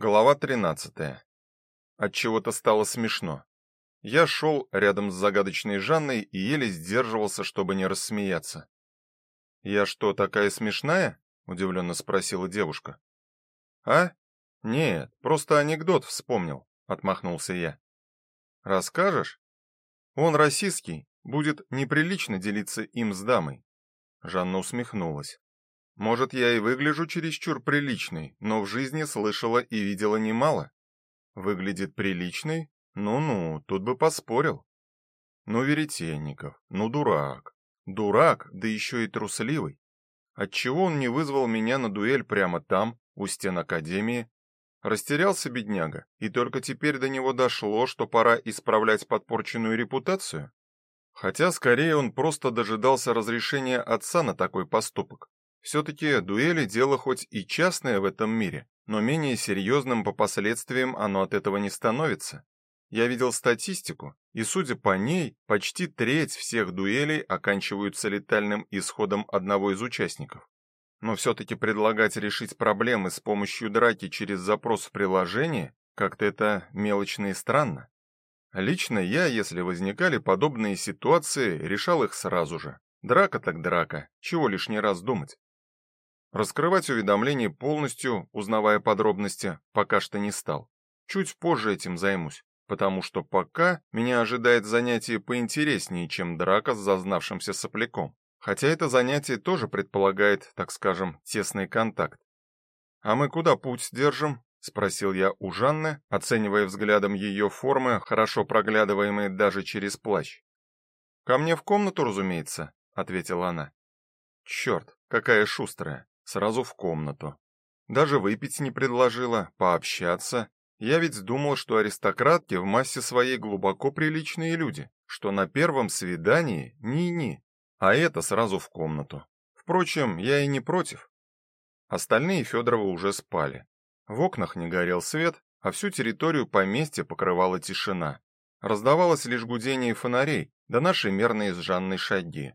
Глава 13. От чего-то стало смешно. Я шел рядом с загадочной Жанной и еле сдерживался, чтобы не рассмеяться. "Я что, такая смешная?" удивленно спросила девушка. "А? Нет, просто анекдот вспомнил", отмахнулся я. "Расскажешь? Он российский, будет неприлично делиться им с дамой". Жанна усмехнулась. Может, я и выгляжу чересчур приличной, но в жизни слышала и видела немало. Выглядит приличной? Ну-ну, тут бы поспорил. Ну, Веретенников, ну, дурак. Дурак, да еще и трусливый. Отчего он не вызвал меня на дуэль прямо там, у стен академии? Растерялся бедняга, и только теперь до него дошло, что пора исправлять подпорченную репутацию? Хотя скорее он просто дожидался разрешения отца на такой поступок. Все-таки дуэли дело хоть и частное в этом мире, но менее серьезным по последствиям оно от этого не становится. Я видел статистику, и судя по ней, почти треть всех дуэлей оканчиваются летальным исходом одного из участников. Но все-таки предлагать решить проблемы с помощью драки через запрос в приложение, как-то это мелочно и странно. Лично я, если возникали подобные ситуации, решал их сразу же. Драка так драка, чего лишний раз думать. Раскрывать уведомление полностью, узнавая подробности, пока что не стал. Чуть позже этим займусь, потому что пока меня ожидает занятие поинтереснее, чем драка с зазнавшимся сопляком. Хотя это занятие тоже предполагает, так скажем, тесный контакт. А мы куда путь держим? спросил я у Жанны, оценивая взглядом ее формы, хорошо проглядываемые даже через плащ. Ко мне в комнату, разумеется, ответила она. Черт, какая шустрая сразу в комнату. Даже выпить не предложила, пообщаться. Я ведь думал, что аристократки в массе своей глубоко приличные люди, что на первом свидании ни-ни, а это сразу в комнату. Впрочем, я и не против. Остальные Федоровы уже спали. В окнах не горел свет, а всю территорию поместья покрывала тишина. Раздавалось лишь гудение фонарей, да наши мерные с Жанной шаги.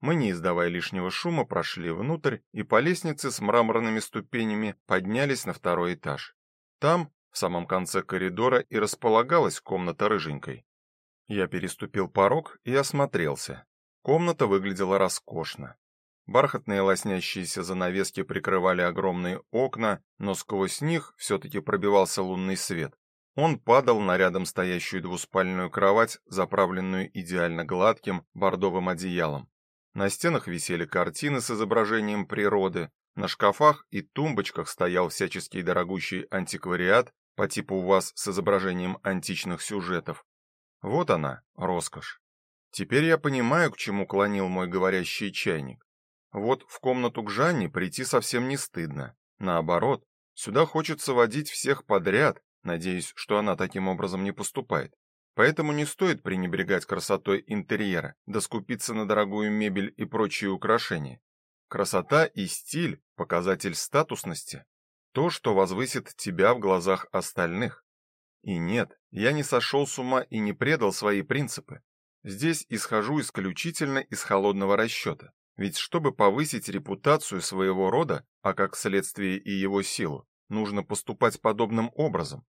Мы, не издавая лишнего шума, прошли внутрь и по лестнице с мраморными ступенями поднялись на второй этаж. Там, в самом конце коридора, и располагалась комната рыженькой. Я переступил порог и осмотрелся. Комната выглядела роскошно. Бархатные лоснящиеся занавески прикрывали огромные окна, но сквозь них все таки пробивался лунный свет. Он падал на рядом стоящую двуспальную кровать, заправленную идеально гладким бордовым одеялом. На стенах висели картины с изображением природы, на шкафах и тумбочках стоял всяческий дорогущий антиквариат по типу у вас с изображением античных сюжетов. Вот она, роскошь. Теперь я понимаю, к чему клонил мой говорящий чайник. Вот в комнату к Жанне прийти совсем не стыдно. Наоборот, сюда хочется водить всех подряд, надеюсь, что она таким образом не поступает. Поэтому не стоит пренебрегать красотой интерьера, да скупиться на дорогую мебель и прочие украшения. Красота и стиль показатель статусности, то, что возвысит тебя в глазах остальных. И нет, я не сошел с ума и не предал свои принципы. Здесь исхожу исключительно из холодного расчета. Ведь чтобы повысить репутацию своего рода, а как следствие и его силу, нужно поступать подобным образом.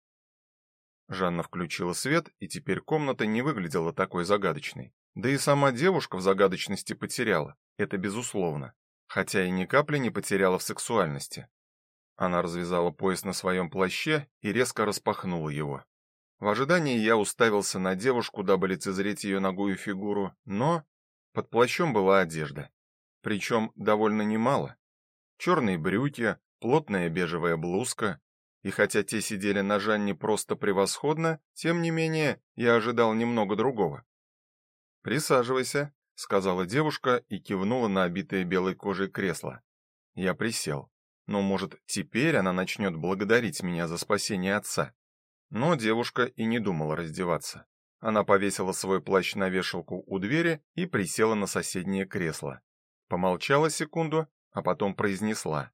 Жанна включила свет, и теперь комната не выглядела такой загадочной. Да и сама девушка в загадочности потеряла, это безусловно, хотя и ни капли не потеряла в сексуальности. Она развязала пояс на своем плаще и резко распахнула его. В ожидании я уставился на девушку, дабы лицезреть ее ногую фигуру, но под плащом была одежда, причем довольно немало. Черные брюки, плотная бежевая блузка, и хотя те сидели на Жанне просто превосходно, тем не менее, я ожидал немного другого. "Присаживайся", сказала девушка и кивнула на обитое белой кожей кресло. Я присел. Но, может, теперь она начнет благодарить меня за спасение отца. Но девушка и не думала раздеваться. Она повесила свой плащ на вешалку у двери и присела на соседнее кресло. Помолчала секунду, а потом произнесла: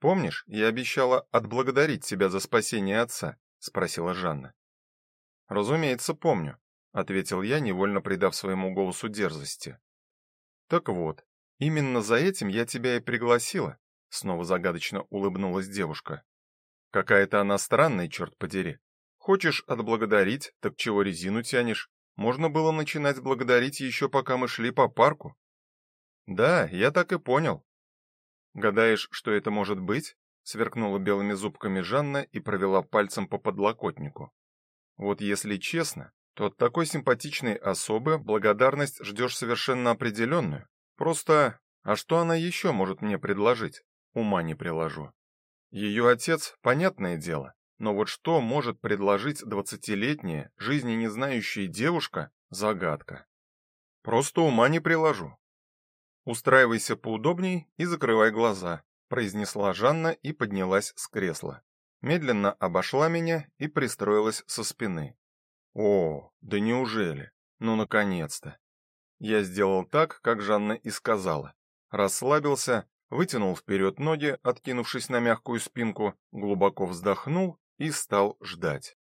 Помнишь, я обещала отблагодарить тебя за спасение отца, спросила Жанна. Разумеется, помню, ответил я, невольно придав своему голосу дерзости. Так вот, именно за этим я тебя и пригласила, снова загадочно улыбнулась девушка. Какая-то она странная, черт подери. Хочешь отблагодарить, так чего резину тянешь? Можно было начинать благодарить еще пока мы шли по парку. Да, я так и понял. Гадаешь, что это может быть? Сверкнула белыми зубками Жанна и провела пальцем по подлокотнику. Вот если честно, то от такой симпатичной особы благодарность ждешь совершенно определенную. Просто, а что она еще может мне предложить? Ума не приложу. Ее отец, понятное дело, но вот что может предложить двадцатилетняя, жизни не знающая девушка загадка. Просто ума не приложу. Устраивайся поудобней и закрывай глаза, произнесла Жанна и поднялась с кресла. Медленно обошла меня и пристроилась со спины. О, да неужели? Ну наконец-то. Я сделал так, как Жанна и сказала. Расслабился, вытянул вперед ноги, откинувшись на мягкую спинку, глубоко вздохнул и стал ждать.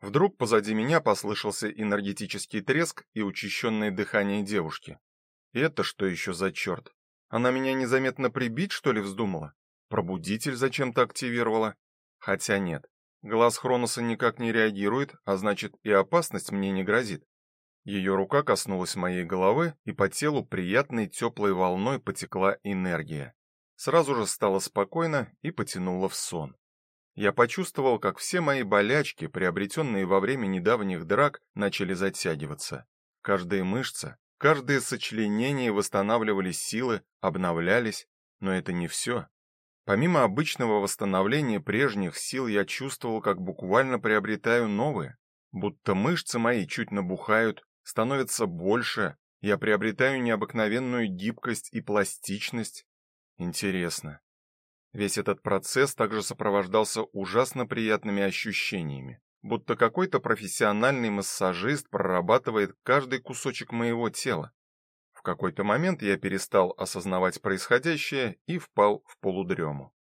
Вдруг позади меня послышался энергетический треск и учащенное дыхание девушки. Это что еще за черт? Она меня незаметно прибить, что ли, вздумала? Пробудитель зачем-то активировала? Хотя нет. Глаз Хроноса никак не реагирует, а значит, и опасность мне не грозит. Ее рука коснулась моей головы, и по телу приятной теплой волной потекла энергия. Сразу же стало спокойно и потянуло в сон. Я почувствовал, как все мои болячки, приобретенные во время недавних драк, начали затягиваться. Каждая мышца, каждое сочленение восстанавливались силы, обновлялись, но это не все. Помимо обычного восстановления прежних сил, я чувствовал, как буквально приобретаю новые, будто мышцы мои чуть набухают, становятся больше, я приобретаю необыкновенную гибкость и пластичность. Интересно. Весь этот процесс также сопровождался ужасно приятными ощущениями, будто какой-то профессиональный массажист прорабатывает каждый кусочек моего тела. В какой-то момент я перестал осознавать происходящее и впал в полудрему.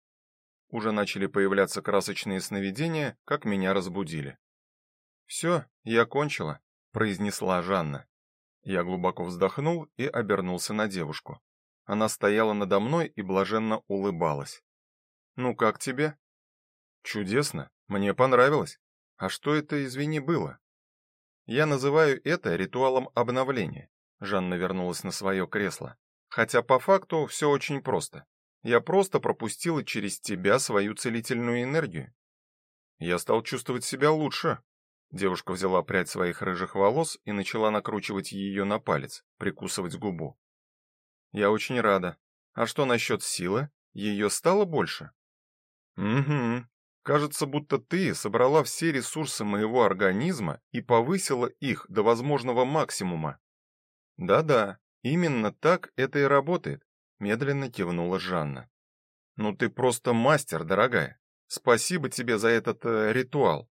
Уже начали появляться красочные сновидения, как меня разбудили. «Все, я кончила, произнесла Жанна. Я глубоко вздохнул и обернулся на девушку. Она стояла надо мной и блаженно улыбалась. Ну как тебе? Чудесно, мне понравилось. А что это, извини, было? Я называю это ритуалом обновления. Жанна вернулась на свое кресло. Хотя по факту все очень просто. Я просто пропустила через тебя свою целительную энергию. Я стал чувствовать себя лучше. Девушка взяла прядь своих рыжих волос и начала накручивать ее на палец, прикусывать губу. Я очень рада. А что насчет силы? Ее стало больше? Угу. Кажется, будто ты собрала все ресурсы моего организма и повысила их до возможного максимума. Да-да, именно так это и работает, медленно кивнула Жанна. Ну ты просто мастер, дорогая. Спасибо тебе за этот э, ритуал.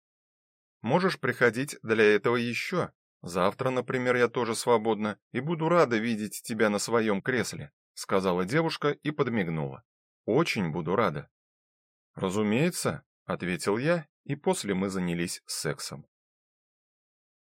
Можешь приходить для этого еще. Завтра, например, я тоже свободна и буду рада видеть тебя на своем кресле, сказала девушка и подмигнула. Очень буду рада. Разумеется, ответил я, и после мы занялись сексом.